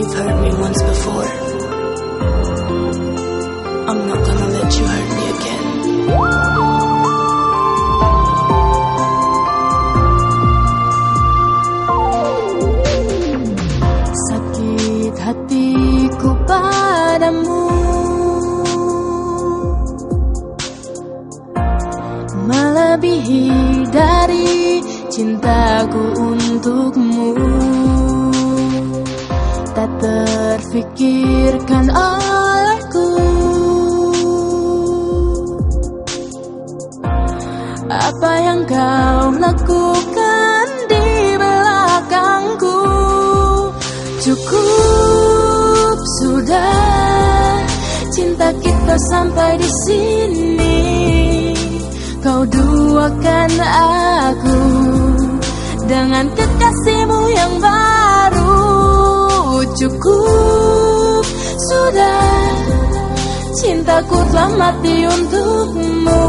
You've hurt me once before. I'm not gonna let you hurt me again. Sakit hatiku padamu Melebihi dari cintaku untukmu terfikirkan olehku Apa yang kau lakukan di belakangku? Cukup sudah. Cinta kita sampai di sini. Kau duakan aku dengan kekasihmu yang baru cintaku telah mati untukmu.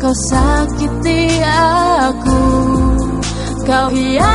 Kau sakiti aku. Kau hianati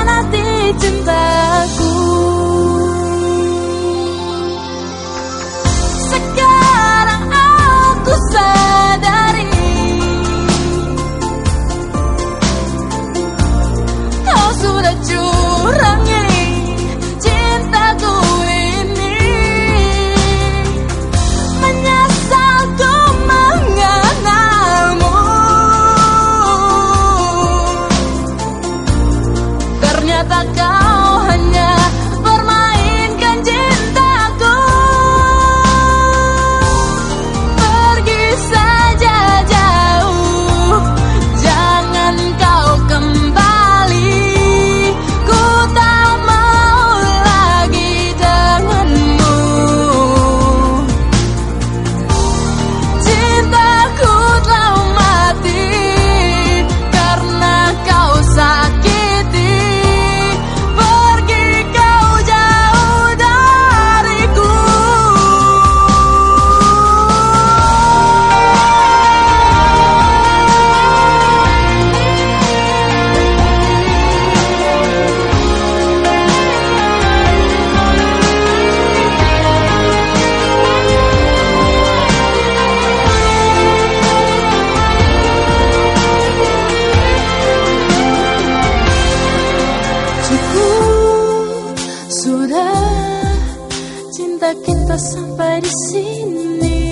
kita sampai di sini.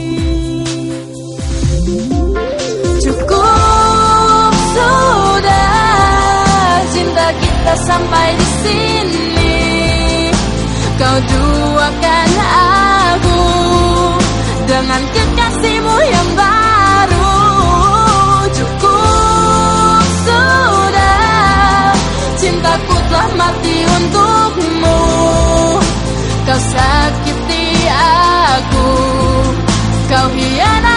Cukup sudah cinta kita sampai di sini. Kau duakan aku dengan kekasihmu yang baru. aku. Kau hianat